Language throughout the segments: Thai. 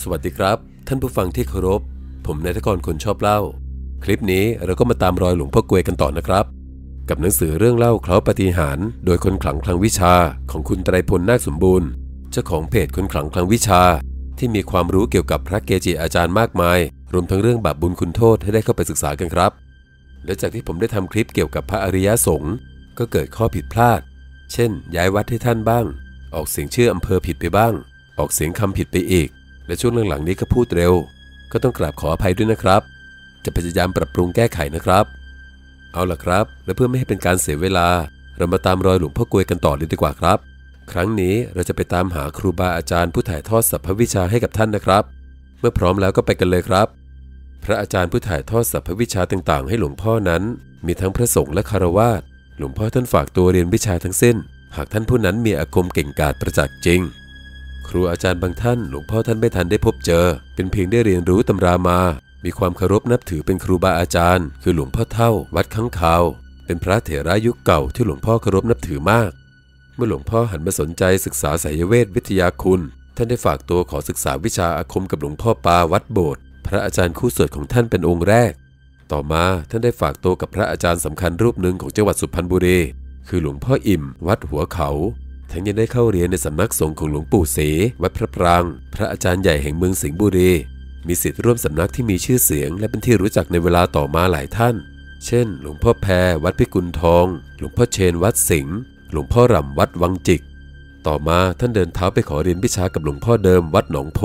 สวัสดีครับ ท่านผู้ฟังที่เคารพ ผมนายทกรคนชอบเล่า คลิปนี้เราก็มาตามรอยหลวงพ่อกวยกันต่อนะครับ กับหนังสือเรื่องเล่าเคล้าปฏิหาร โดยคนขลังคลังวิชาของคุณไตรพลนาคสมบูรณ์ เจ้าของเพจคนขลังคลังวิชา ที่มีความรู้เกี่ยวกับพระเกจิอาจารย์มากมาย รวมทั้งเรื่องบาปบุญคุณโทษให้ได้เข้าไปศึกษากันครับ และจากที่ผมได้ทำคลิปเกี่ยวกับพระอริยสงฆ์ก็เกิดข้อผิดพลาด เช่น ย้ายวัดให้ท่านบ้าง ออกเสียงชื่ออำเภอผิดไปบ้าง ออกเสียงคำผิดไปอีก และช่วงหลังๆนี้ก็พูดเร็ว ก็ต้องกราบขออภัยด้วยนะครับ จะพยายามปรับปรุงแก้ไขนะครับ เอาล่ะครับ และเพื่อไม่ให้เป็นการเสียเวลา เรามาตามรอยหลวงพ่อกลวยกันต่อเลยดีกว่าครับ ครั้งนี้เราจะไปตามหาครูบาอาจารย์ผู้ถ่ายทอดสัพพวิชาให้กับท่านนะครับ เมื่อพร้อมแล้วก็ไปกันเลยครับ พระอาจารย์ผู้ถ่ายทอดสัพพวิชาต่างๆ ให้หลวงพ่อนั้น มีทั้งพระสงฆ์และคารวาสหลวงพ่อท่านฝากตัวเรียนวิชาทั้งสิ้น หากท่านผู้นั้นมีอาคมเก่งกาจประจักษ์จริง ครูอาจารย์บางท่านหลวงพ่อท่านไม่ทันได้พบเจอ เป็นเพียงได้เรียนรู้ตำรามา มีความเคารพนับถือเป็นครูบาอาจารย์ คือหลวงพ่อเท่า วัดข้างคาว เป็นพระเถระยุคเก่าที่หลวงพ่อเคารพนับถือมาก เมื่อหลวงพ่อหันมาสนใจศึกษาสายเวทวิทยาคุณ ท่านได้ฝากตัวขอศึกษาวิชาอาคมกับหลวงพ่อปาวัดโบสถ์พระอาจารย์คู่สวดของท่านเป็นองค์แรก ต่อมาท่านได้ฝากตัวกับพระอาจารย์สำคัญรูปหนึ่งของจังหวัดสุพรรณบุรีคือหลวงพ่ออิ่ม วัดหัวเขา ทั้งยังได้เข้าเรียนในสำนักสงฆ์ของหลวงปู่เสวัดพระปราง พระอาจารย์ใหญ่แห่งเมืองสิงห์บุรี มีสิทธิ์ร่วมสำนักที่มีชื่อเสียง และเป็นที่รู้จักในเวลาต่อมาหลายท่าน เช่น หลวงพ่อแพรวัดพิกุลทอง หลวงพ่อเชนวัดสิงห์หลวงพ่อรำวัดวังจิก ต่อมาท่านเดินเท้าไปขอเรียนวิชากับหลวงพ่อเดิมวัดหนองโพ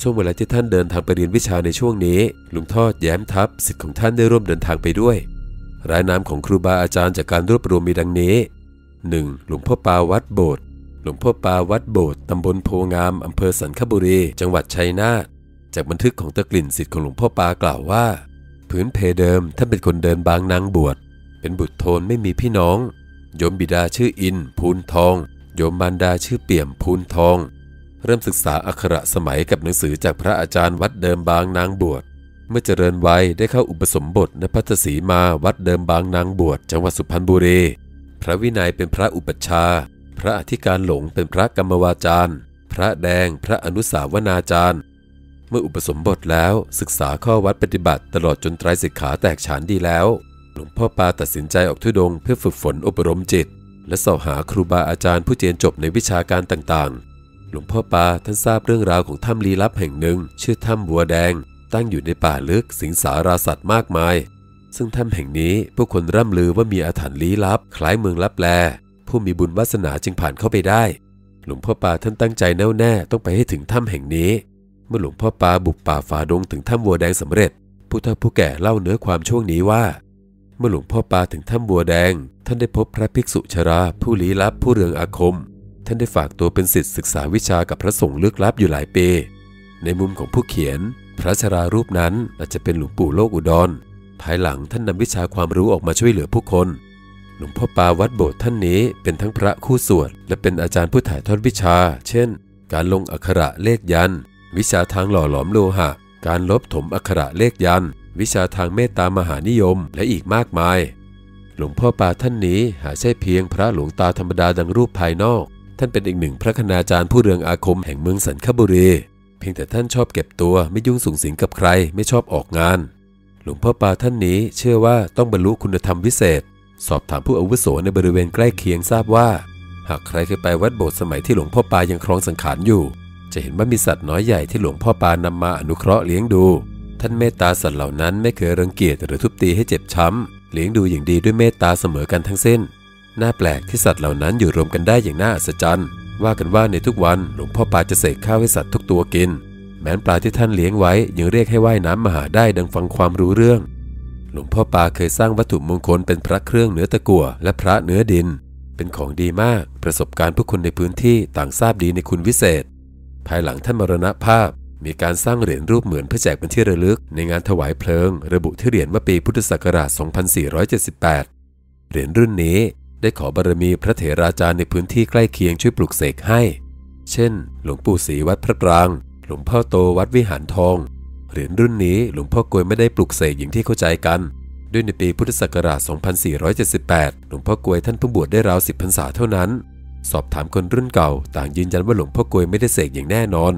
ช่วงเวลาที่ท่านเดินทางไปเรียนวิชาในช่วงนี้หลวงทอดแย้มทัพสิทธิ์ของท่านได้ร่วมเดินทางไปด้วย รายนามของครูบาอาจารย์จากการรวบรวมมีดังนี้ 1. หลวงพ่อปาวัดโบสถ์หลวงพ่อปาวัดโบสถ์ตำบลโพงามอำเภอสันคบุรีจังหวัดชัยนาทจากบันทึกของตะกลิ่นสิทธิ์ของหลวงพ่อปากล่าวว่า พื้นเพเดิมท่านเป็นคนเดินบางนางบวช เป็นบุตรโทนไม่มีพี่น้อง โยมบิดาชื่ออินพูนทอง โยมมารดาชื่อเปี่ยมพูนทอง เริ่มศึกษาอักขระสมัยกับหนังสือจากพระอาจารย์วัดเดิมบางนางบวช เมื่อเจริญวัยได้เข้าอุปสมบทณพัทสีมาวัดเดิมบางนางบวชจังหวัดสุพรรณบุรี พระวินัยเป็นพระอุปัชฌาย์พระอธิการหลงเป็นพระกรรมวาจารย์ พระแดงพระอนุสาวนาจารย์ เมื่ออุปสมบทแล้วศึกษาข้อวัดปฏิบัติตลอดจนไตรสิกขาแตกฉานดีแล้ว หลวงพ่อปาตัดสินใจออกทุดงเพื่อฝึกฝนอบรมจิต และสอบหาครูบาอาจารย์ผู้เจียนจบในวิชาการต่างๆ หลวงพ่อปาท่านทราบเรื่องราวของถ้ำลี้ลับแห่งหนึ่ง ชื่อถ้ำบัวแดง ตั้งอยู่ในป่าลึกสิงสาราสัตว์มากมาย ซึ่งถ้ำแห่งนี้ผู้คนร่ำลือว่ามีอาถรรพ์ลี้ลับ คล้ายเมืองลับแล ผู้มีบุญวาสนาจึงผ่านเข้าไปได้ หลวงพ่อปาท่านตั้งใจแน่วแน่ต้องไปให้ถึงถ้ำแห่งนี้ เมื่อหลวงพ่อปาบุกป่าฝ่าดงถึงถ้ำบัวแดงสำเร็จ ผู้เฒ่าผู้แก่เล่าเนื้อความช่วงนี้ว่า เมื่อหลวงพ่อปาถึงถ้ำบัวแดง ท่านได้พบพระภิกษุชราผู้ลี้ลับผู้เรืองอาคม ท่านได้ฝากตัวเป็นศิษย์ศึกษาวิชากับพระสงฆ์ลึกลับอยู่หลายปี ในมุมของผู้เขียน พระชรารูปนั้นอาจจะเป็นหลวงปู่โลกอุดร ภายหลังท่านนำวิชาความรู้ออกมาช่วยเหลือผู้คน หลวงพ่อปาวัดโบสถ์ท่านนี้เป็นทั้งพระคู่สวด และเป็นอาจารย์ผู้ถ่ายทอดวิชา เช่น การลงอักขระเลขยัน วิชาทางหล่อหลอมโลหะ การลบถมอักขระเลขยัน วิชาทางเมตตามหานิยมและอีกมากมาย หลวงพ่อปาท่านนี้หาใช่เพียงพระหลวงตาธรรมดาดังรูปภายนอก ท่านเป็นอีกหนึ่งพระคณาจารย์ผู้เรืองอาคมแห่งเมืองสันคบุรี เพียงแต่ท่านชอบเก็บตัวไม่ยุ่งสุงสิงกับใครไม่ชอบออกงาน ลวงพ่อปาท่านนี้เชื่อว่าต้องบรรลุคุณธรรมวิเศษ สอบถามผู้อาวุโสในบริเวณใกล้เคียงทราบว่า หากใครเคยไปวัดโบสถ์สมัยที่หลวงพ่อปายังครองสังขารอยู่ จะเห็นว่ามีสัตว์น้อยใหญ่ที่หลวงพ่อปานำมาอนุเคราะห์เลี้ยงดู ท่านเมตตาสัตว์เหล่านั้นไม่เคยรังเกียจหรือทุบตีให้เจ็บช้ำเลี้ยงดูอย่างดีด้วยเมตตาเสมอกันทั้งสิ้น น่าแปลกที่สัตว์เหล่านั้นอยู่รวมกันได้อย่างน่าอัศจรรย์ ว่ากันว่าในทุกวันหลวงพ่อปาจะเสกข้าวให้สัตว์ทุกตัวกิน แม้นปลาที่ท่านเลี้ยงไว้ยังเรียกให้ว่ายน้ำมาหาได้ดังฟังความรู้เรื่อง หลวงพ่อปาเคยสร้างวัตถุมงคลเป็นพระเครื่องเนื้อตะกั่วและพระเนื้อดิน เป็นของดีมาก ประสบการณ์ผู้คนในพื้นที่ต่างทราบดีในคุณวิเศษ ภายหลังท่านมรณภาพ มีการสร้างเหรียญรูปเหมือนเพื่อแจกเป็นที่ระลึก ในงานถวายเพลิง ระบุที่เหรียญเมื่อปีพุทธศักราช 2478 เหรียญรุ่นนี้ได้ขอบารมีพระเถราจารย์ในพื้นที่ใกล้เคียงช่วยปลุกเสกให้ เช่น หลวงปู่ศรีวัดพระปราง หลวงพ่อโตวัดวิหารทอง เหรียญรุ่นนี้หลวงพ่อกลวยไม่ได้ปลุกเสกอย่างที่เข้าใจกัน ด้วยในปีพุทธศักราช 2478 หลวงพ่อกลวยท่านเพิ่งบวชได้ราว10พรรษาเท่านั้น สอบถามคนรุ่นเก่า ต่างยืนยันว่าหลวงพ่อกลวยไม่ได้เสกอย่างแน่นอน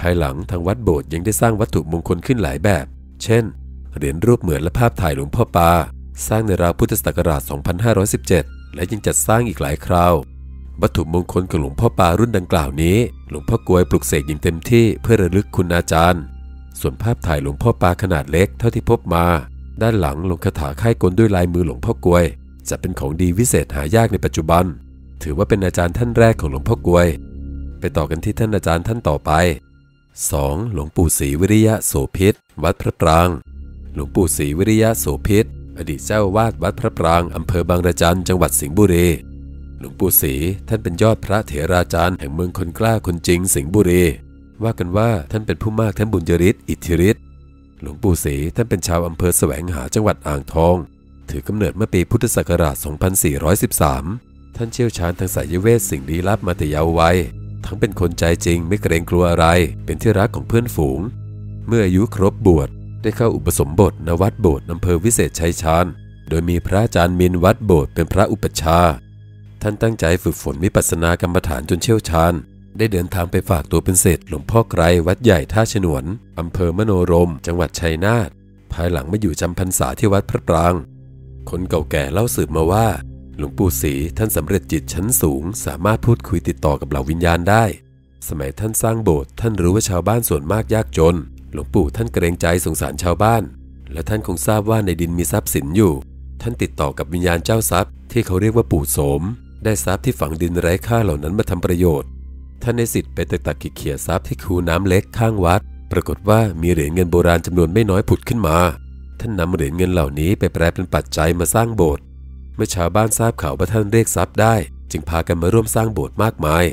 ภายหลังทางวัดโบสถ์ยังได้สร้างวัตถุมงคลขึ้นหลายแบบ เช่น เหรียญรูปเหมือนและภาพถ่ายหลวงพ่อปา สร้างในราวพุทธศักราช 2517 และยังจัดสร้างอีกหลายคราว วัตถุมงคลของหลวงพ่อปารุ่นดังกล่าวนี้ หลวงพ่อกวยปลุกเสกอย่างเต็มที่เพื่อระลึกคุณอาจารย์ ส่วนภาพถ่ายหลวงพ่อปาขนาดเล็กเท่าที่พบมา ด้านหลังลงคาถาค่ายกลด้วยลายมือหลวงพ่อกวย จะเป็นของดีวิเศษหายากในปัจจุบัน ถือว่าเป็นอาจารย์ท่านแรกของหลวงพ่อกวย ไปต่อกันที่ท่านอาจารย์ท่านต่อไป 2. หลวงปู่ศรีวิริยะโสพิษวัดพระปราง หลวงปู่ศรีวิริยะโสพิษอดีตเจ้าวาดวัดพระปรางอำเภอบางระจันจังหวัดสิงห์บุรี หลวงปู่ศรีท่านเป็นยอดพระเถราจารย์แห่งเมืองคนกล้าคนจริงสิงห์บุรี ว่ากันว่าท่านเป็นผู้มากทั้งบุญยริศอิทธิฤทธิ์หลวงปู่ศรีท่านเป็นชาวอำเภอแสวงหาจังหวัดอ่างทอง ถือกำเนิดเมื่อปีพุทธศักราช 2413 ท่านเชี่ยวชาญทางสายเวทสิ่งลี้ลับมาแต่เยาว์วัยทั้งเป็นคนใจจริงไม่เกรงกลัวอะไร เป็นที่รักของเพื่อนฝูง เมื่ออายุครบบวชได้เข้าอุปสมบทณวัดโบสถ์อำเภอวิเศษชัยชาญ โดยมีพระอาจารย์มินวัดโบสถ์เป็นพระอุปชฌาย์ ท่านตั้งใจฝึกฝนวิปัสสนากรรมฐานจนเชี่ยวชาญ ได้เดินทางไปฝากตัวเป็นเศษหลวงพ่อไกรวัดใหญ่ท่าฉนวน อำเภอมโนรม จังหวัดชัยนาท ภายหลังมาอยู่จำพรรษาที่วัดพระปราง คนเก่าแก่เล่าสืบมาว่า หลวงปู่ศรีท่านสำเร็จจิตชั้นสูง สามารถพูดคุยติดต่อกับเหล่าวิญญาณได้ สมัยท่านสร้างโบสถ์ท่านรู้ว่าชาวบ้านส่วนมากยากจน หลวงปู่ท่านเกรงใจสงสารชาวบ้าน และท่านคงทราบว่าในดินมีทรัพย์สินอยู่ ท่านติดต่อกับวิญญาณเจ้าทรัพย์ที่เขาเรียกว่าปู่โสม ได้ทรัพย์ที่ฝังดินไร้ค่าเหล่านั้นมาทำประโยชน์ ท่านในสิทธิ์ไปตักตักเขียทรัพย์ที่คูน้ำเล็กข้างวัด ปรากฏว่ามีเหรียญเงินโบราณจำนวนไม่น้อยผุดขึ้นมา ท่านนำเหรียญเงินเหล่านี้ไปแปลเป็นปัจจัยมาสร้างโบสถ์ เมื่อชาวบ้านทราบข่าวว่าท่านเรียกทรัพย์ได้ จึงพากันมาร่วมสร้างโบสถ์มากมาย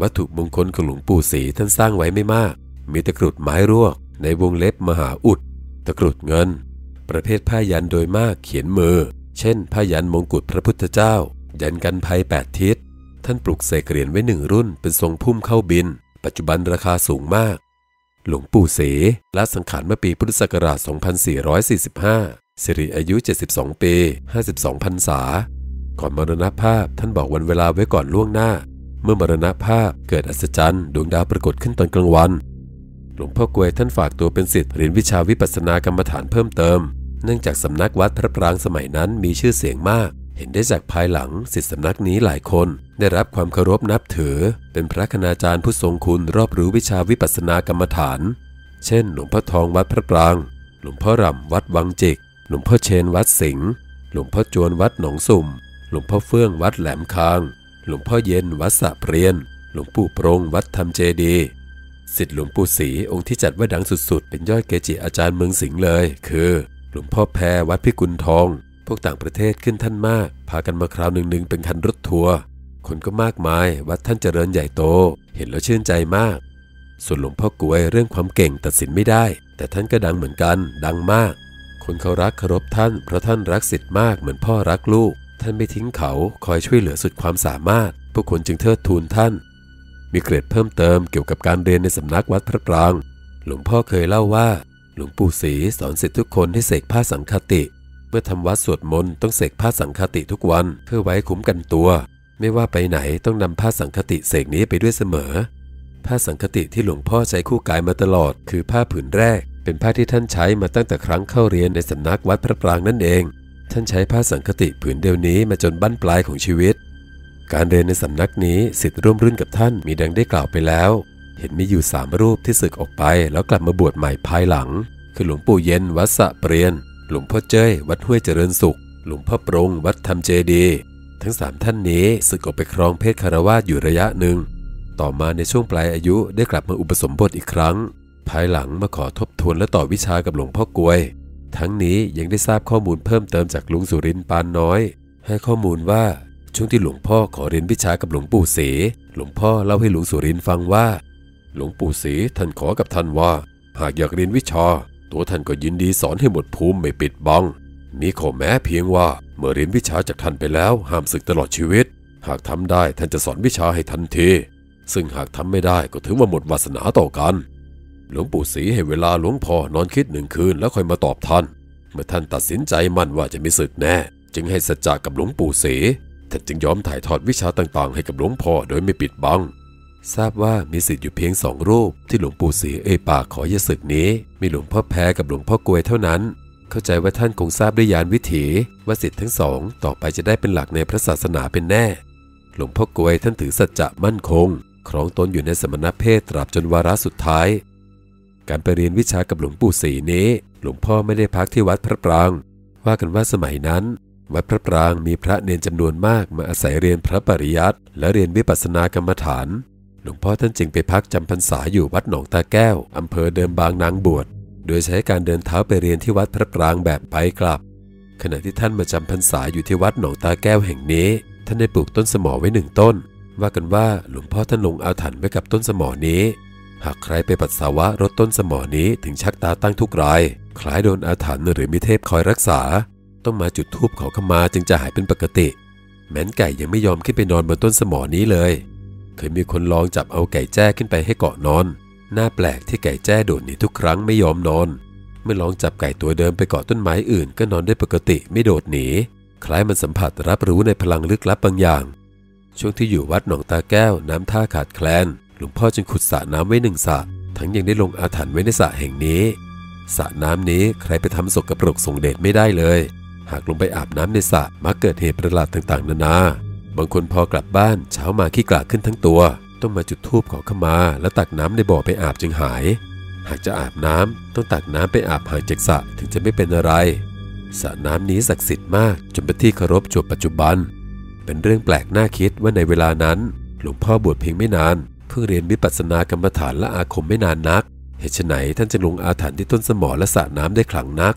วัตถุมงคลของหลวงปู่ศรีท่านสร้างไว้ไม่มาก มีตะกรุดไม้รวก ในวงเล็บมหาอุด ตะกรุดเงิน ประเภทผ้ายันโดยมากเขียนมือ เช่น ผ้ายันมงกุฎพระพุทธเจ้า ยันกันภัยแปดทิศ ท่านปลุกเสกเหรียญไว้หนึ่งรุ่นเป็นทรงพุ่มเข้าบิน ปัจจุบันราคาสูงมาก หลวงปู่เสละสังขารเมื่อปีพุทธศักราช 2445 สิริอายุ 72 ปี 52พรรษา ก่อนมรณภาพท่านบอกวันเวลาไว้ก่อนล่วงหน้า เมื่อมรณภาพเกิดอัศจรรย์ดวงดาวปรากฏขึ้นตอนกลางวัน หลวงพ่อกวยท่านฝากตัวเป็นศิษย์เรียนวิชาวิปัสสนากรรมฐานเพิ่มเติม เนื่องจากสำนักวัดพระปรางสมัยนั้นมีชื่อเสียงมาก เห็นได้จากภายหลังศิษย์สำนักนี้หลายคน ได้รับความเคารพนับถือ เป็นพระคณาจารย์ผู้ทรงคุณรอบรู้วิชาวิปัสสนากรรมฐาน เช่น หลวงพ่อทองวัดพระปราง หลวงพ่อรำวัดวังจิก หลวงพ่อเชนวัดสิงห์หลวงพ่อจวนวัดหนองสุ่ม หลวงพ่อเฟื่องวัดแหลมคาง หลวงพ่อเย็นวัดสะเปรียน หลวงปู่โปรงวัดธรรมเจดีสิทธิหลวงปู่ศรีองค์ที่จัดว่าดังสุดๆ เป็นยอดเกจิอาจารย์เมืองสิงห์เลย คือ หลวงพ่อแพรวัดพิกุลทอง วกต่างประเทศขึ้นท่านมาก พากันมาคราวหนึ่งๆเป็นคันรถทัวร์คนก็มากมาย วัดท่านเจริญใหญ่โต เห็นแล้วชื่นใจมาก ส่วนหลวงพ่อกวยเรื่องความเก่งตัดสินไม่ได้ แต่ท่านก็ดังเหมือนกัน ดังมาก คนเขารักเคารพท่าน เพราะท่านรักสิทธิ์มากเหมือนพ่อรักลูก ท่านไม่ทิ้งเขาคอยช่วยเหลือสุดความสามารถ พวกคนจึงเทิดทูนท่าน มีเกรดเพิ่มเติมเกี่ยวกับการเรียนในสำนักวัดพระปราง หลวงพ่อเคยเล่าว่า หลวงปู่ศรีสอนศิษย์ทุกคนให้เสกผ้าสังฆติ เมื่อทำวัดสวดมนต์ต้องเสกผ้าสังฆติทุกวันเพื่อไว้คุ้มกันตัว ไม่ว่าไปไหนต้องนำผ้าสังฆติเสกนี้ไปด้วยเสมอ ผ้าสังคติที่หลวงพ่อใช้คู่กายมาตลอด คือผ้าผืนแรก เป็นผ้าที่ท่านใช้มาตั้งแต่ครั้งเข้าเรียนในสำนักวัดพระปรางนั่นเอง ท่านใช้ผ้าสังคติผืนเดียวนี้มาจนบั้นปลายของชีวิต การเรียนในสำนักนี้สิทธิ์ร่วมรุ่นกับท่านมีดังได้กล่าวไปแล้ว เห็นมีอยู่สามรูปที่ศึกออกไป แล้วกลับมาบวชใหม่ภายหลัง คือหลวงปู่เย็นวัดสะเปรียน หลวงพ่อเจ้ยวัดห้วยเจริญสุข หลวงพ่อปรงวัดธรรมเจดี ทั้งสามท่านนี้ศึกออกไปครองเพศคารวาสอยู่ระยะหนึ่ง ต่อมาในช่วงปลายอายุได้กลับมาอุปสมบทอีกครั้ง ภายหลังมาขอทบทวนและต่อวิชากับหลวงพ่อกวย ทั้งนี้ยังได้ทราบข้อมูลเพิ่มเติมจากลุงสุรินปานน้อย ให้ข้อมูลว่าช่วงที่หลวงพ่อขอเรียนวิชากับหลวงปู่ศรีหลวงพ่อเล่าให้ลุงสุรินฟังว่า หลวงปู่ศรีท่านขอกับท่านว่า หากอยากเรียนวิชา ตัวท่านก็ยินดีสอนให้หมดภูมิไม่ปิดบัง มีข้อแม้เพียงว่าเมื่อเรียนวิชาจากท่านไปแล้วห้ามศึกตลอดชีวิต หากทำได้ท่านจะสอนวิชาให้ทันที ซึ่งหากทำไม่ได้ก็ถือว่าหมดวาสนาต่อกัน หลวงปู่ศรีให้เวลาหลวงพ่อนอนคิดหนึ่งคืนแล้วค่อยมาตอบท่าน เมื่อท่านตัดสินใจมั่นว่าจะไมีศึกแน่ จึงให้สัจจะกับหลวงปู่ศรีท่านจึงยอมถ่ายทอดวิชาต่างๆ ให้กับหลวงพ่อโดยไม่ปิดบัง ทราบว่ามีสิทธิ์อยู่เพียงสองรูป ที่หลวงปู่ศรีเอ่ยปากขอยาศึกนี้ มีหลวงพ่อแพ้กับหลวงพ่อกวยเท่านั้น เข้าใจว่าท่านคงทราบด้วยยานวิถีว่าสิทธิ์ทั้งสอง ต่อไปจะได้เป็นหลักในพระศาสนาเป็นแน่ หลวงพ่อกวยท่านถือสัจจะมั่นคง ครองตนอยู่ในสมณเพศตราบจนวาระสุดท้าย การไปเรียนวิชากับหลวงปู่ศรีนี้ หลวงพ่อไม่ได้พักที่วัดพระปราง ว่ากันว่าสมัยนั้นวัดพระปรางมีพระเนนจำนวนมากมาอาศัยเรียนพระปริยัติและเรียนวิปัสสนากรรมฐาน หลวงพ่อท่านจึงไปพักจำพรรษาอยู่วัดหนองตาแก้ว อำเภอเดิมบางนางบวช โดยใช้การเดินเท้าไปเรียนที่วัดพระปรางแบบไปกลับ ขณะที่ท่านมาจำพรรษาอยู่ที่วัดหนองตาแก้วแห่งนี้ ท่านได้ปลูกต้นสมอไว้หนึ่งต้น ว่ากันว่าหลวงพ่อท่านลงอาถรรพ์ไว้กับต้นสมอนี้ หากใครไปปัสสาวะรดต้นสมอนี้ถึงชักตาตั้งทุกราย คล้ายโดนอาถรรพ์หรือมีเทพคอยรักษา ต้องมาจุดธูปขอขมาจึงจะหายเป็นปกติ แม้นไก่ยังไม่ยอมขึ้นไปนอนบนต้นสมอนี้เลย เคยมีคนลองจับเอาไก่แจ้ขึ้นไปให้เกาะนอนน่าแปลกที่ไก่แจ้โดดหนีทุกครั้งไม่ยอมนอน เมื่อลองจับไก่ตัวเดิมไปเกาะต้นไม้อื่น ก็นอนได้ปกติไม่โดดหนี คล้ายมันสัมผัสรับรู้ในพลังลึกลับบางอย่าง ช่วงที่อยู่วัดหนองตาแก้วน้ำท่าขาดแคลน หลวงพ่อจึงขุดสระน้ำไว้หนึ่งสระ ทั้งยังได้ลงอาถรรพ์ไว้ในสระแห่งนี้ สระน้ำนี้ใครไปทำสกกระปรกส่งเดชไม่ได้เลย หากลงไปอาบน้ำในสระมักเกิดเหตุประหลาดต่างๆ นานา บางคนพอกลับบ้านเช้ามาขี้กลากขึ้นทั้งตัว ต้องมาจุดธูปขอขมา แล้วตักน้ำในบ่อไปอาบจึงหาย หากจะอาบน้ำต้องตักน้ำไปอาบห่างจากสระถึงจะไม่เป็นอะไรสระน้ำนี้ศักดิ์สิทธิ์มากจนเป็นที่เคารพจวบปัจจุบัน เป็นเรื่องแปลกน่าคิดว่าในเวลานั้น หลวงพ่อบวชเพียงไม่นานเพิ่งเรียนวิปัสสนากรรมฐานและอาคมไม่นานนัก เหตุไฉนท่านจะลงอาถรรพ์ที่ต้นสมอและสระน้ำได้ขลังนัก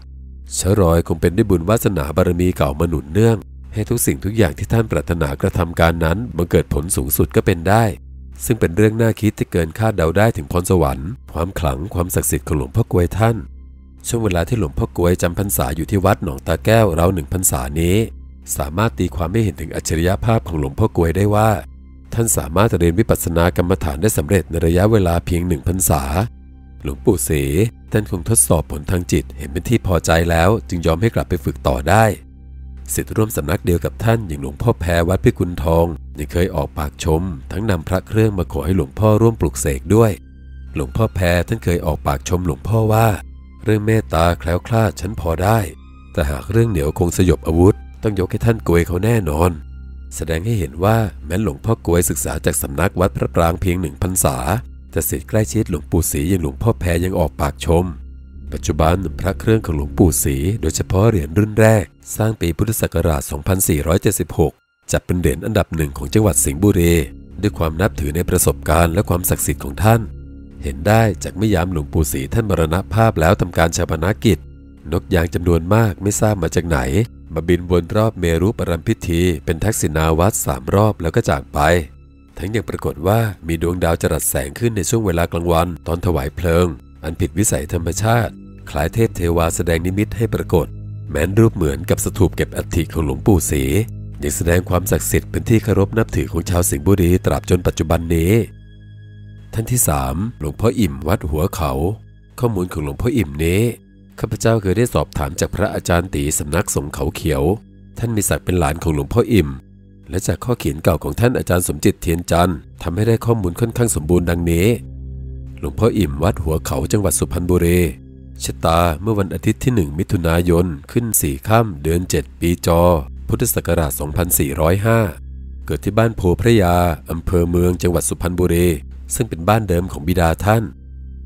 ชะรอยคงเป็นด้วยบุญวาสนาบารมีเก่ามาหนุนเนื่อง ให้ทุกสิ่งทุกอย่างที่ท่านปรารถนากระทำการนั้นบังเกิดผลสูงสุดก็เป็นได้ ซึ่งเป็นเรื่องน่าคิดที่เกินคาดเดาได้ถึงพรสวรรค์ ความขลังความศักดิ์สิทธิ์ของหลวงพ่อกวยท่าน ช่วงเวลาที่หลวงพ่อกวยจำพรรษาอยู่ที่วัดหนองตาแก้วเราหนึ่งพรรษานี้ สามารถตีความไม่เห็นถึงอัจฉริยภาพของหลวงพ่อกวยได้ว่า ท่านสามารถเรียนวิปัสสนากรรมฐานได้สำเร็จในระยะเวลาเพียงหนึ่งพรรษาหลวงปู่เสท่านคงทดสอบผลทางจิตเห็นเป็นที่พอใจแล้ว จึงยอมให้กลับไปฝึกต่อได้ สิทธิร่วมสำนักเดียวกับท่านอย่างหลวงพ่อแพรวัดพิกุลทองยังเคยออกปากชม ทั้งนำพระเครื่องมาขอให้หลวงพ่อร่วมปลุกเสกด้วย หลวงพ่อแพรท่านเคยออกปากชมหลวงพ่อว่า เรื่องเมตตาแคล้วคลาดฉันพอได้ แต่หากเรื่องเหนียวคงสยบอาวุธ ต้องยกให้ท่านกวยเขาแน่นอน แสดงให้เห็นว่าแม้หลวงพ่อกวยศึกษาจากสำนักวัดพระปรางเพียงหนึ่งพรรษาแต่สิทธิ์ใกล้ชิดหลวงปู่ศรีอย่างหลวงพ่อแพรยังออกปากชม ปัจจุบันพระเครื่องของหลวงปู่ศรีโดยเฉพาะเหรียญรุ่นแรก สร้างปีพุทธศักราช 2476 จัดเป็นเหรียญอันดับหนึ่งของจังหวัดสิงห์บุรีด้วยความนับถือในประสบการณ์และความศักดิ์สิทธิ์ของท่าน เห็นได้จากไม่ยามหลวงปู่ศรีท่านมรณภาพแล้วทำการชาปนกิจ นกยางจำนวนมากไม่ทราบมาจากไหน มาบินวนรอบเมรุปรำพิธี เป็นทักษิณาวัตรสามรอบแล้วก็จากไป ทั้งยังปรากฏว่ามีดวงดาวจรัสแสงขึ้นในช่วงเวลากลางวัน ตอนถวายเพลิง อันผิดวิสัยธรรมชาติ คล้ายเทพเทวาแสดงนิมิตให้ปรากฏ แม้นรูปเหมือนกับสถูปเก็บอัฐิของหลวงปู่ศรียังแสดงความศักดิ์สิทธิ์เป็นที่เคารพนับถือของชาวสิงห์บุรีตราบจนปัจจุบันนี้ ท่านที่สามหลวงพ่ออิ่มวัดหัวเขา ข้อมูลของหลวงพ่ออิ่มนี้ข้าพเจ้าเคยได้สอบถามจากพระอาจารย์ตีสำนักสงเขาเขียว ท่านมีศักดิ์เป็นหลานของหลวงพ่ออิ่ม และจากข้อเขียนเก่าของท่านอาจารย์สมจิตเทียนจันทร์ทำให้ได้ข้อมูลค่อนข้างสมบูรณ์ดังนี้ หลวงพ่ออิ่มวัดหัวเขาจังหวัดสุพรรณบุรี ชะตาเมื่อวันอาทิตย์ที่ 1 มิถุนายน ขึ้น 4 ค่ำเดือน 7 ปีจอ พุทธศักราช 2405 เกิดที่บ้านโพพระยา อำเภอเมืองจังหวัดสุพรรณบุรี ซึ่งเป็นบ้านเดิมของบิดาท่าน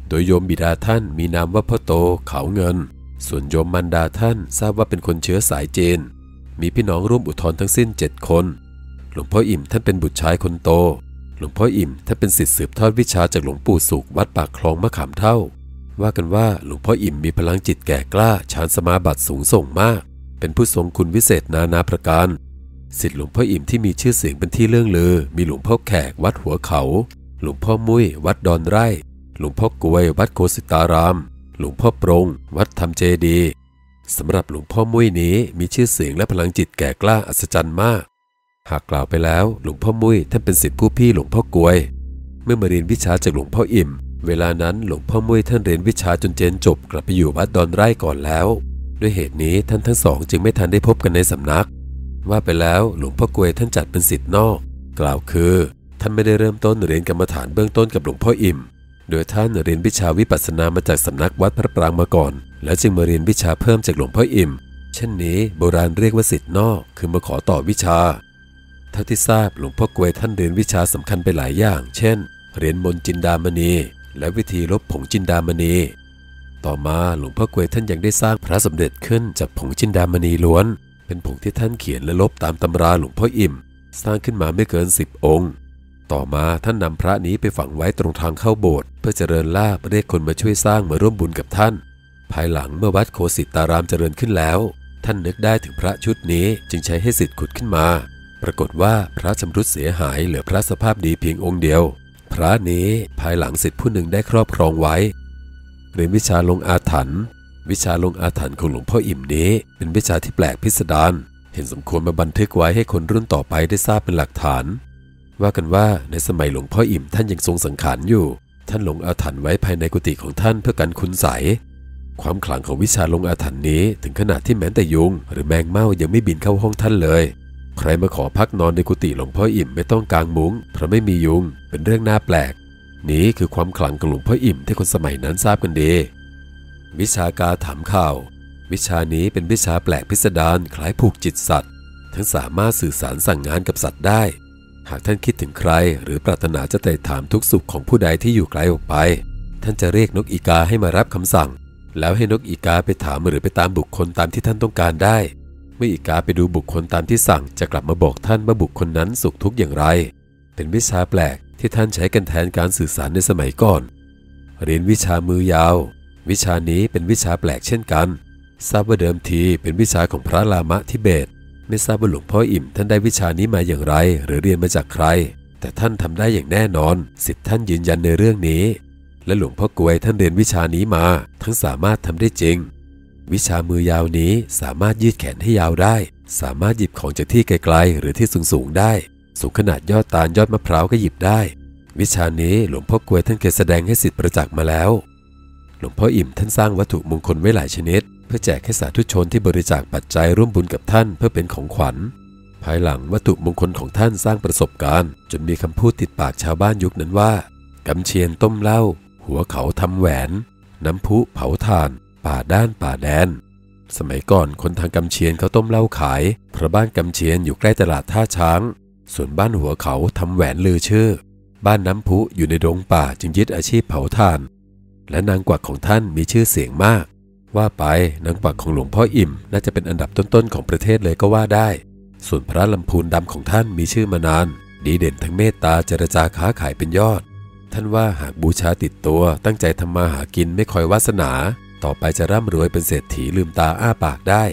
โดยโยมบิดาท่านมีนามว่าพ่อโตเขาเงิน ส่วนโยมมันดาท่านทราบว่าเป็นคนเชื้อสายเจน มีพี่น้องร่วมอุทธร์ทั้งสิ้น 7 คน หลวงพ่ออิ่มท่านเป็นบุตรชายคนโต หลวงพ่ออิ่มท่านเป็นศิษย์สืบทอดวิชาจากหลวงปู่สุขวัดปากคลองมะขามเท่า ว่ากันว่าหลวงพ่ออิ่มมีพลังจิตแก่กล้าฌานสมาบัติสูงส่งมาก เป็นผู้ทรงคุณวิเศษนานาประการศิษย์หลวงพ่ออิ่มที่มีชื่อเสียงเป็นที่เรื่องลือ มีหลวงพ่อแขกวัดหัวเขา หลวงพ่อมุ้ยวัดดอนไร่ หลวงพ่อกวยวัดโคสิตาราม หลวงพ่อปรง วัดธรรมเจดีสำหรับหลวงพ่อมุ้ยนี้มีชื่อเสียงและพลังจิตแก่กล้าอัศจรรย์มาก หากกล่าวไปแล้วหลวงพ่อมุ้ยท่านเป็นศิษย์ผู้พี่หลวงพ่อกวย เมื่อมาเรียนวิชาจากหลวงพ่ออิ่ม เวลานั้นหลวงพ่อมุ้ยท่านเรียนวิชาจนเจนจบกลับไปอยู่วัดดอนไร่ก่อนแล้ว ด้วยเหตุนี้ท่านทั้งสองจึงไม่ทันได้พบกันในสำนัก ว่าไปแล้วหลวงพ่อกวยท่านจัดเป็นศิษย์นอก กล่าวคือ ท่านไม่ได้เริ่มต้นเรียนกรรมฐานเบื้องต้นกับหลวงพ่ออิ่ม โดยท่านเรียนวิชาวิปัสสนามาจากสำนักวัดพระปรางมาก่อน แล้วจึงมาเรียนวิชาเพิ่มจากหลวงพ่ออิ่ม เช่นนี้โบราณเรียกว่าสิทธิ์นอก คือมาขอต่อวิชา เท่าที่ทราบหลวงพ่อกวยท่านเรียนวิชาสำคัญไปหลายอย่าง เช่น เรียนมนต์จินดามณี และวิธีลบผงจินดามณี ต่อมาหลวงพ่อกวยท่านยังได้สร้างพระสมเด็จขึ้นจากผงจินดามณีล้วน เป็นผงที่ท่านเขียนและลบตามตำราหลวงพ่ออิ่ม สร้างขึ้นมาไม่เกินสิบองค์ ต่อมาท่านนำพระนี้ไปฝังไว้ตรงทางเข้าโบสถ์เพื่อเจริญลาบเรียกคนมาช่วยสร้างมาร่วมบุญกับท่าน ภายหลังเมื่อวัดโคสิตารามเจริญขึ้นแล้ว ท่านนึกได้ถึงพระชุดนี้จึงใช้ให้สิทธิ์ขุดขึ้นมา ปรากฏว่าพระชำรุดเสียหายเหลือพระสภาพดีเพียงองค์เดียว พระนี้ภายหลังสิทธิ์ผู้หนึ่งได้ครอบครองไว้เรียนวิชาลงอาถรรพ์วิชาลงอาถรรพ์ของหลวงพ่ออิ่มนี้ เป็นวิชาที่แปลกพิสดารเห็นสมควรมาบันทึกไว้ให้คนรุ่นต่อไปได้ทราบเป็นหลักฐาน ว่ากันว่าในสมัยหลวงพ่ออิ่มท่านยังทรงสังขารอยู่ ท่านลงอาถรรพ์ไว้ภายในกุฏิของท่านเพื่อกันคุณใสความขลังของวิชาลงอาถรรพ์นี้ ถึงขนาดที่แม้แต่ยุง หรือแมงเม่ายังไม่บินเข้าห้องท่านเลย ใครมาขอพักนอนในกุฏิหลวงพ่ออิ่มไม่ต้องกางมุง้งเพราะไม่มียุง เป็นเรื่องน่าแปลก นี้คือความขลังของหลวงพ่ออิ่มที่คนสมัยนั้นทราบกันดี วิชาการถามข่าว วิชานี้เป็นวิชาแปลกพิสดารคล้ายผูกจิตสัตว์ ทั้งสามารถสื่อสารสั่งงานกับสัตว์ได้ หากท่านคิดถึงใคร หรือปรารถนาจะไต่ถามทุกสุขของผู้ใดที่อยู่ไกลออกไป ท่านจะเรียกนกอีกาให้มารับคำสั่ง แล้วให้นกอีกาไปถามหรือไปตามบุคคลตามที่ท่านต้องการได้ เมื่ออีกาไปดูบุคคลตามที่สั่งจะกลับมาบอกท่านว่าบุคคลนั้นสุขทุกข์อย่างไร เป็นวิชาแปลกที่ท่านใช้กันแทนการสื่อสารในสมัยก่อน เรียนวิชามือยาว วิชานี้เป็นวิชาแปลกเช่นกัน ทราบว่าเดิมทีเป็นวิชาของพระลามะทิเบต ไม่ทราบว่าหลวงพ่ออิ่มท่านได้วิชานี้มาอย่างไร หรือเรียนมาจากใคร แต่ท่านทำได้อย่างแน่นอน สิทธิ์ท่านยืนยันในเรื่องนี้ และหลวงพ่อกวยท่านเรียนวิชานี้มา ทั้งสามารถทำได้จริง วิชามือยาวนี้สามารถยืดแขนให้ยาวได้ สามารถหยิบของจากที่ไกลๆ หรือที่สูงๆได้ สูงขนาดยอดตาลยอดมะพร้าวก็หยิบได้ วิชานี้หลวงพ่อกวยท่านเคยแสดงให้สิทธิ์ประจักษ์มาแล้ว หลวงพ่ออิ่มท่านสร้างวัตถุมงคลไว้หลายชนิด เพื่อแจกให้สาธุชนที่บริจาคปัจจัยร่วมบุญกับท่านเพื่อเป็นของขวัญ ภายหลังวัตถุมงคลของท่านสร้างประสบการณ์ จนมีคำพูดติดปากชาวบ้านยุคนั้นว่ากำเชียนต้มเหล้าหัวเขาทำแหวน น้ำพุเผาถ่าน ป่าด้านป่าแดน สมัยก่อนคนทางกำเชียนเขาต้มเหล้าขายเพราะบ้านกำเชียนอยู่ใกล้ตลาดท่าช้าง ส่วนบ้านหัวเขาทำแหวนลือชื่อ บ้านน้ำพุอยู่ในดงป่าจึงยึดอาชีพเผาถ่าน และนางกวักของท่านมีชื่อเสียงมาก ว่าไปนางกวักของหลวงพ่ออิ่ม น่าจะเป็นอันดับต้นๆของประเทศเลยก็ว่าได้ ส่วนพระลำพูนดำของท่านมีชื่อมานาน ดีเด่นทั้งเมตตาเจรจาค้าขายเป็นยอดท่านว่าหากบูชาติดตัวตั้งใจทำมาหากินไม่คอยวาสนา ต่อไปจะร่ำรวยเป็นเศรษฐีลืมตาอ้าปากได้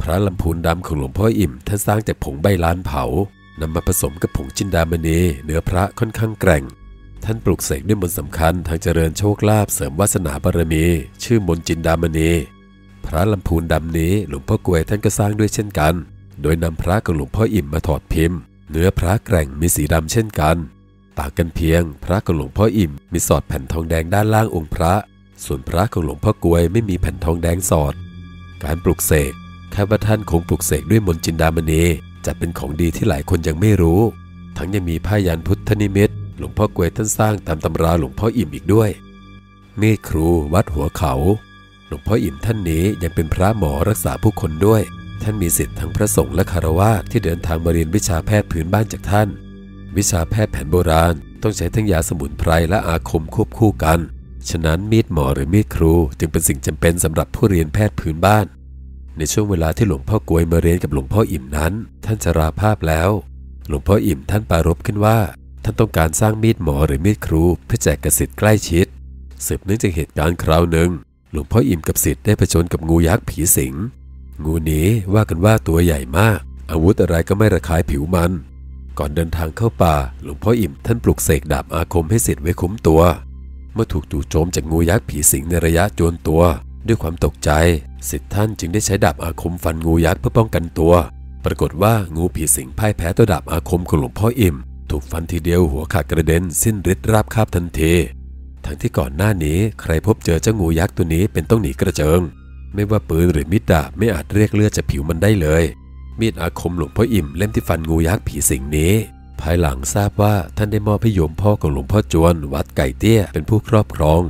พระลำพูนดำของหลวงพ่ออิ่มท่านสร้างจากผงใบลานเผานำมาผสมกับผงจินดามณีเนื้อพระค่อนข้างแกร่ง ท่านปลุกเสกด้วยมนต์สำคัญทางเจริญโชคลาภเสริมวาสนาบารมี ชื่อมนต์จินดามณี พระลำพูนดำนี้หลวงพ่อกวยท่านก็สร้างด้วยเช่นกัน โดยนำพระของหลวงพ่ออิ่มมาถอดพิมพ์ เนื้อพระแกร่งมีสีดำเช่นกัน ต่างกันเพียง พระของหลวงพ่ออิ่มมีสอดแผ่นทองแดงด้านล่างองค์พระ ส่วนพระของหลวงพ่อกวยไม่มีแผ่นทองแดงสอด การปลุกเสกคาดว่าท่านคงปลุกเสกด้วยมนต์จินดามณีจะเป็นของดีที่หลายคนยังไม่รู้ ทั้งยังมีผ้ายันพุทธนิมิตหลวงพ่อกวยท่านสร้างตามตำราหลวงพ่ออิ่มอีกด้วย มีครูวัดหัวเขา หลวงพ่ออิ่มท่านนี้ยังเป็นพระหมอรักษาผู้คนด้วย ท่านมีสิทธิ์ทั้งพระสงฆ์และคารวะที่เดินทางมาเรียนวิชาแพทย์พื้นบ้านจากท่าน วิชาแพทย์แผนโบราณ ต้องใช้ทั้งยาสมุนไพรและอาคมควบคู่กัน ฉะนั้นมีดหมอหรือมีดครู จึงเป็นสิ่งจำเป็นสำหรับผู้เรียนแพทย์พื้นบ้าน ในช่วงเวลาที่หลวงพ่อกวยมาเรียนกับหลวงพ่ออิ่มนั้น ท่านชราภาพแล้ว หลวงพ่ออิ่มท่านปรารภขึ้นว่า ท่านต้องการสร้างมีดหมอหรือมีดครู เพื่อแจกกสิทธิ์ใกล้ชิดสืบเนื่องจากเหตุการณ์คราวหนึ่ง หลวงพ่ออิ่มกับสิทธิ์ได้ผจญกับงูยักษ์ผีสิง งูนี้ว่ากันว่าตัวใหญ่มาก อาวุธอะไรก็ไม่ระคายผิวมัน ก่อนเดินทางเข้าป่า หลวงพ่ออิ่มท่านปลุกเสกดาบอาคมให้สิทธิ์ไว้คุ้มตัว เมื่อถูกจู่โจมจากงูยักษ์ผีสิงในระยะโจรตัว ด้วยความตกใจสิทธิ์ท่านจึงได้ใช้ดาบอาคมฟันงูยักษ์เพื่อป้องกันตัว ปรากฏว่างูผีสิงพ่ายแพ้ต่อดาบอาคมของหลวงพ่ออิ่ม ถูกฟันทีเดียวหัวขาดกระเด็นสิ้นฤทธิ์ราบคาบทันทีทั้งที่ก่อนหน้านี้ใครพบเจอเจ้างูยักษ์ตัวนี้เป็นต้องหนีกระเจิง ไม่ว่าปืนหรือมีดดาบไม่อาจเรียกเลือดจากผิวมันได้เลย มีดอาคมหลวงพ่ออิ่มเล่มที่ฟันงูยักษ์ผีสิงนี้ ภายหลังทราบว่าท่านได้มอบให้โยมพ่อของหลวงพ่อจวน วัดไก่เตี้ยเป็นผู้ครอบครอง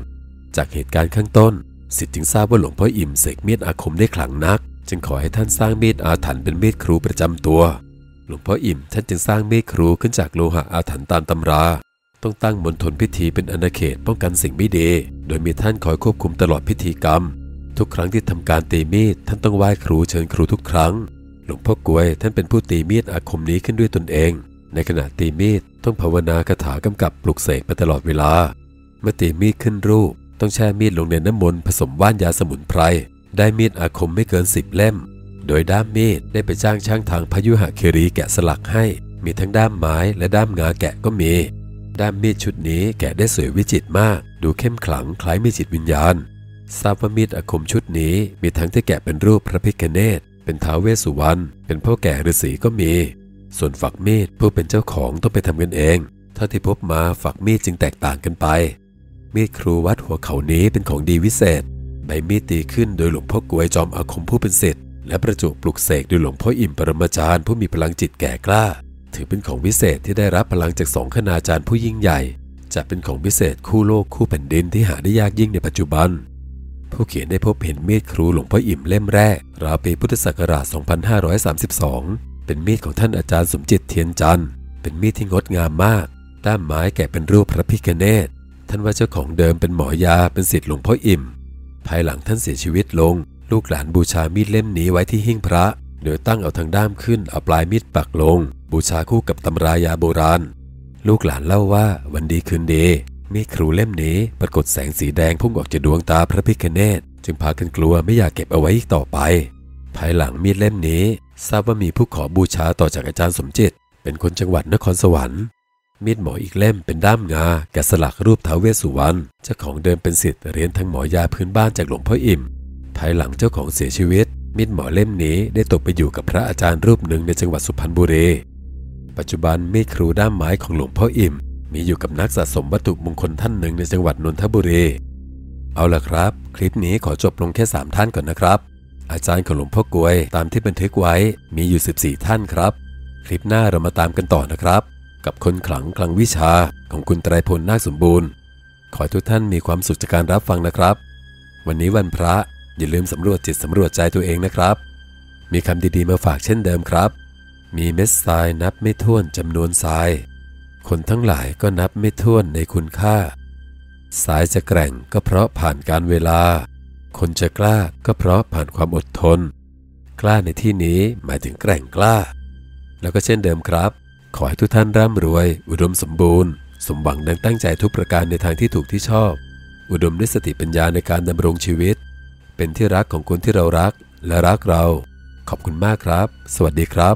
จากเหตุการณ์ข้างต้น สิทธิ์จึงทราบว่าหลวงพ่ออิ่มเสกเมีดอาคมได้ขลังนัก จึงขอให้ท่านสร้างเมีดอาถรรพ์เป็นเมีดครูประจำตัว หลวงพ่ออิ่มท่านจึงสร้างเมีดครูขึ้นจากโลหะอาถรรพ์ตามตำรา ต้องตั้งมณฑลพิธีเป็นอาณาเขตป้องกันสิ่งไม่ดีโดยมีท่านคอยควบคุมตลอดพิธีกรรม ทุกครั้งที่ทำการตีมีดท่านต้องไหว้ครูเชิญครูทุกครั้ง หลวงพ่อกวยท่านเป็นผู้ตีมีดอาคมนี้ขึ้นด้วยตนเอง ในขณะตีมีดต้องภาวนาคาถากำกับปลุกเสกไปตลอดเวลา เมื่อตีมีดขึ้นรูป ต้องแช่มีดลงในน้ำมนต์ผสมว่านยาสมุนไพร ได้มีดอาคมไม่เกินสิบเล่ม โดยด้ามมีดได้ไปจ้างช่างทางพยุหเครีแกะสลักให้ มีทั้งด้ามไม้และด้ามงาแกะก็มี ด้ามมีดชุดนี้แกะได้สวยวิจิตรมาก ดูเข้มขลังคล้ายมีจิตวิญญาณ ทราบว่ามีดอาคมชุดนี้มีทั้งที่แกะเป็นรูปพระพิฆเนศเป็นท้าวเวสสุวรรณ เป็นพ่อแก่ฤาษีก็มี ส่วนฝักมีดผู้เป็นเจ้าของต้องไปทำกันเอง เท่าที่พบมาฝักมีดจึงแตกต่างกันไป มีดครูวัดหัวเขานี้เป็นของดีวิเศษ ใบมีดตีขึ้นโดยหลวงพ่อกวยจอมอาคมผู้เป็นศิษย์และประจุปลุกเสกโดยหลวงพ่ออิ่มปรมาจารย์ผู้มีพลังจิตแก่กล้า ถือเป็นของวิเศษที่ได้รับพลังจากสองคณาจารย์ผู้ยิ่งใหญ่ จะเป็นของวิเศษคู่โลกคู่แผ่นดินที่หาได้ยากยิ่งในปัจจุบัน ผู้เขียนได้พบเห็นมีดครูหลวงพ่ออิ่มเล่มแรก ราวปีพุทธศักราช 2532 เป็นมีดของท่านอาจารย์สมจิตเทียนจันทร์เป็นมีดที่งดงามมากด้ามไม้แกะเป็นรูปพระพิฆเนศท่านว่าเจ้าของเดิมเป็นหมอยาเป็นศิษย์หลวงพ่ออิ่ม ภายหลังท่านเสียชีวิตลง ลูกหลานบูชามีดเล่มนี้ไว้ที่หิ้งพระโดยตั้งเอาทางด้ามขึ้นเอาปลายมีดปักลง บูชาคู่กับตำรายาโบราณ ลูกหลานเล่าว่าวันดีคืนดีมีดครูเล่มนี้ปรากฏแสงสีแดงพุ่งออกจากดวงตาพระพิฆเนศจึงพากันกลัวไม่อยากเก็บเอาไว้อีกต่อไป ภายหลังมีดเล่มนี้ ทราบว่ามีผู้ขอบูชาต่อจากอาจารย์สมจิต เป็นคนจังหวัดนครสวรรค์ มีดหมออีกเล่มเป็นด้ามงา แกะสลักรูปท้าวเวสสุวรรณเจ้าของเดิมเป็นศิษย์เรียนทางหมอยาพื้นบ้านจากหลวงพ่ออิ่ม ภายหลังเจ้าของเสียชีวิต มีดหมอเล่มนี้ได้ตกไปอยู่กับพระอาจารย์รูปหนึ่งในจังหวัดสุพรรณบุรี ปัจจุบันมีดครูด้ามไม้ของหลวงพ่ออิ่ม มีอยู่กับนักสะสมวัตถุมงคลท่านหนึ่งในจังหวัดนนทบุรี เอาล่ะครับ คลิปนี้ขอจบลงแค่ 3 ท่านก่อนนะครับ อาจารย์ของหลวงพ่อกวยตามที่บันทึกไว้มีอยู่ 14 ท่านครับ คลิปหน้าเรามาตามกันต่อนะครับ กับคนขลังคลังวิชาของคุณไตรพลนาคสมบูรณ์ ขอทุกท่านมีความสุขจากการรับฟังนะครับ วันนี้วันพระอย่าลืมสำรวจจิตสำรวจใจตัวเองนะครับ มีคำดีๆมาฝากเช่นเดิมครับ มีเม็ดทรายนับไม่ถ้วนจำนวนทราย คนทั้งหลายก็นับไม่ถ้วนในคุณค่า สายจะแกร่งก็เพราะผ่านการเวลา คนจะกล้าก็เพราะผ่านความอดทน กล้าในที่นี้หมายถึงแกร่งกล้า แล้วก็เช่นเดิมครับ ขอให้ทุกท่านร่ำรวย อุดมสมบูรณ์ สมหวังดังตั้งใจทุกประการในทางที่ถูกที่ชอบ อุดมด้วยสติปัญญาในการดำรงชีวิต เป็นที่รักของคนที่เรารักและรักเรา ขอบคุณมากครับ สวัสดีครับ